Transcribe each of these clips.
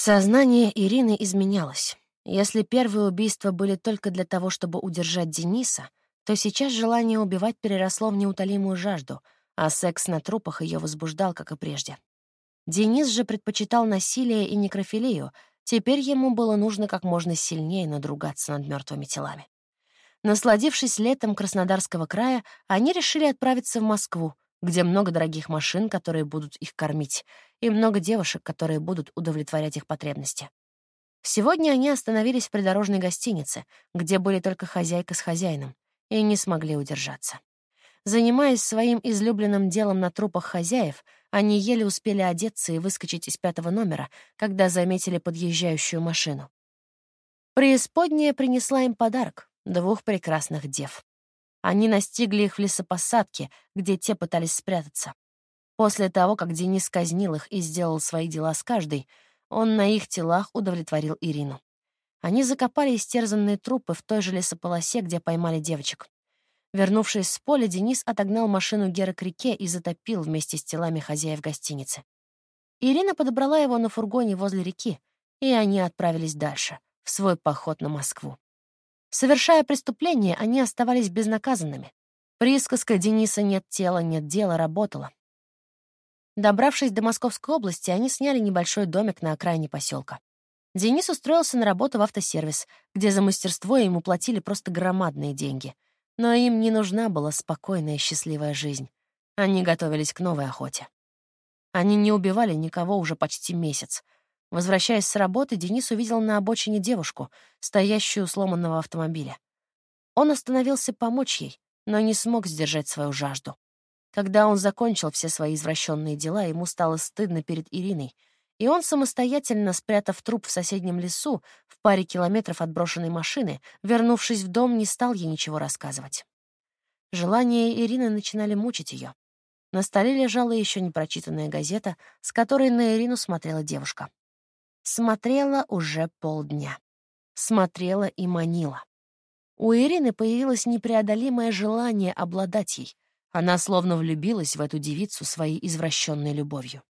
Сознание Ирины изменялось. Если первые убийства были только для того, чтобы удержать Дениса, то сейчас желание убивать переросло в неутолимую жажду, а секс на трупах ее возбуждал, как и прежде. Денис же предпочитал насилие и некрофилию, теперь ему было нужно как можно сильнее надругаться над мертвыми телами. Насладившись летом Краснодарского края, они решили отправиться в Москву, где много дорогих машин, которые будут их кормить, и много девушек, которые будут удовлетворять их потребности. Сегодня они остановились в придорожной гостинице, где были только хозяйка с хозяином, и не смогли удержаться. Занимаясь своим излюбленным делом на трупах хозяев, они еле успели одеться и выскочить из пятого номера, когда заметили подъезжающую машину. Преисподняя принесла им подарок — двух прекрасных дев. Они настигли их в лесопосадке, где те пытались спрятаться. После того, как Денис казнил их и сделал свои дела с каждой, он на их телах удовлетворил Ирину. Они закопали истерзанные трупы в той же лесополосе, где поймали девочек. Вернувшись с поля, Денис отогнал машину Гера к реке и затопил вместе с телами хозяев гостиницы. Ирина подобрала его на фургоне возле реки, и они отправились дальше, в свой поход на Москву. Совершая преступление, они оставались безнаказанными. Присказка Дениса «нет тела, нет дела» работала. Добравшись до Московской области, они сняли небольшой домик на окраине поселка. Денис устроился на работу в автосервис, где за мастерство ему платили просто громадные деньги. Но им не нужна была спокойная и счастливая жизнь. Они готовились к новой охоте. Они не убивали никого уже почти месяц — Возвращаясь с работы, Денис увидел на обочине девушку, стоящую у сломанного автомобиля. Он остановился помочь ей, но не смог сдержать свою жажду. Когда он закончил все свои извращенные дела, ему стало стыдно перед Ириной, и он, самостоятельно спрятав труп в соседнем лесу, в паре километров от брошенной машины, вернувшись в дом, не стал ей ничего рассказывать. Желания Ирины начинали мучить ее. На столе лежала еще непрочитанная газета, с которой на Ирину смотрела девушка. Смотрела уже полдня. Смотрела и манила. У Ирины появилось непреодолимое желание обладать ей. Она словно влюбилась в эту девицу своей извращенной любовью.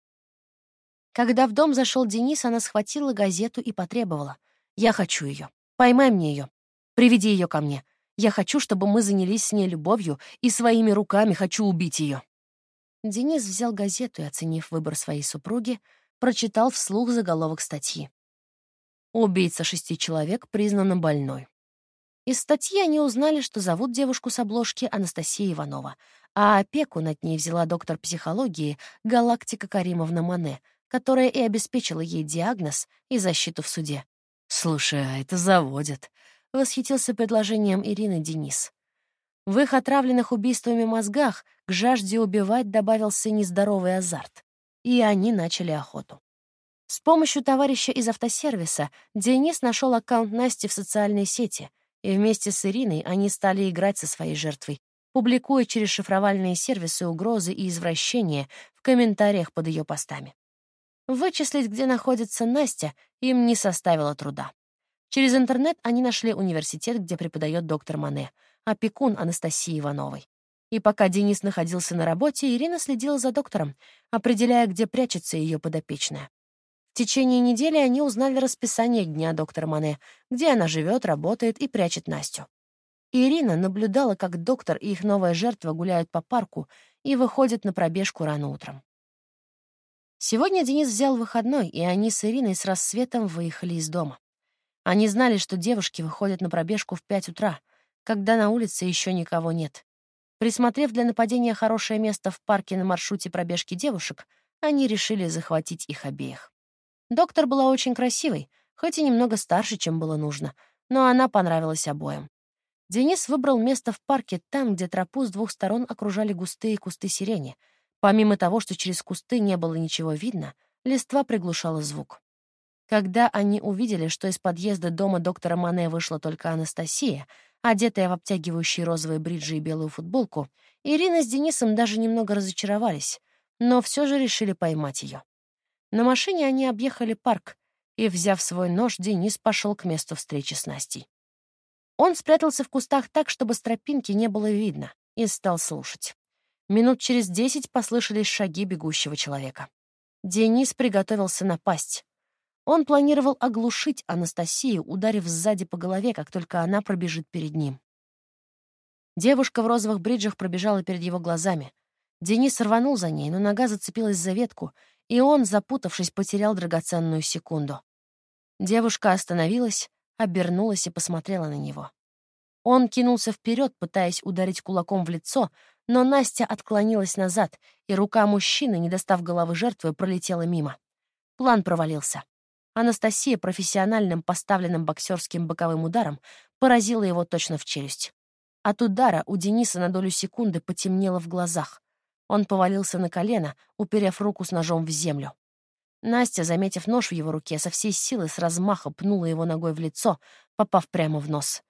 Когда в дом зашел Денис, она схватила газету и потребовала. «Я хочу ее. Поймай мне ее. Приведи ее ко мне. Я хочу, чтобы мы занялись с ней любовью, и своими руками хочу убить ее». Денис взял газету и, оценив выбор своей супруги, прочитал вслух заголовок статьи. Убийца шести человек признана больной. Из статьи они узнали, что зовут девушку с обложки Анастасия Иванова, а опеку над ней взяла доктор психологии Галактика Каримовна Мане, которая и обеспечила ей диагноз и защиту в суде. «Слушай, а это заводит», — восхитился предложением Ирины Денис. В их отравленных убийствами мозгах к жажде убивать добавился нездоровый азарт и они начали охоту. С помощью товарища из автосервиса Денис нашел аккаунт Насти в социальной сети, и вместе с Ириной они стали играть со своей жертвой, публикуя через шифровальные сервисы угрозы и извращения в комментариях под ее постами. Вычислить, где находится Настя, им не составило труда. Через интернет они нашли университет, где преподает доктор Мане, опекун Анастасии Ивановой. И пока Денис находился на работе, Ирина следила за доктором, определяя, где прячется ее подопечная. В течение недели они узнали расписание дня доктора Мане, где она живет, работает и прячет Настю. Ирина наблюдала, как доктор и их новая жертва гуляют по парку и выходят на пробежку рано утром. Сегодня Денис взял выходной, и они с Ириной с рассветом выехали из дома. Они знали, что девушки выходят на пробежку в пять утра, когда на улице еще никого нет. Присмотрев для нападения хорошее место в парке на маршруте пробежки девушек, они решили захватить их обеих. Доктор была очень красивой, хоть и немного старше, чем было нужно, но она понравилась обоим. Денис выбрал место в парке там, где тропу с двух сторон окружали густые кусты сирени. Помимо того, что через кусты не было ничего видно, листва приглушала звук. Когда они увидели, что из подъезда дома доктора Мане вышла только Анастасия, Одетая в обтягивающие розовые бриджи и белую футболку, Ирина с Денисом даже немного разочаровались, но все же решили поймать ее. На машине они объехали парк, и, взяв свой нож, Денис пошел к месту встречи с Настей. Он спрятался в кустах так, чтобы с тропинки не было видно, и стал слушать. Минут через десять послышались шаги бегущего человека. Денис приготовился напасть. Он планировал оглушить Анастасию, ударив сзади по голове, как только она пробежит перед ним. Девушка в розовых бриджах пробежала перед его глазами. Денис рванул за ней, но нога зацепилась за ветку, и он, запутавшись, потерял драгоценную секунду. Девушка остановилась, обернулась и посмотрела на него. Он кинулся вперед, пытаясь ударить кулаком в лицо, но Настя отклонилась назад, и рука мужчины, не достав головы жертвы, пролетела мимо. План провалился. Анастасия профессиональным поставленным боксерским боковым ударом поразила его точно в челюсть. От удара у Дениса на долю секунды потемнело в глазах. Он повалился на колено, уперев руку с ножом в землю. Настя, заметив нож в его руке, со всей силы с размаха пнула его ногой в лицо, попав прямо в нос.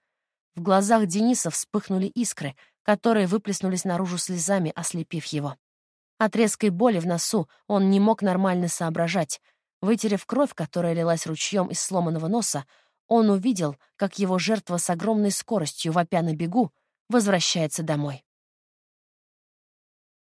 В глазах Дениса вспыхнули искры, которые выплеснулись наружу слезами, ослепив его. От резкой боли в носу он не мог нормально соображать. Вытерев кровь, которая лилась ручьем из сломанного носа, он увидел, как его жертва с огромной скоростью, вопя на бегу, возвращается домой.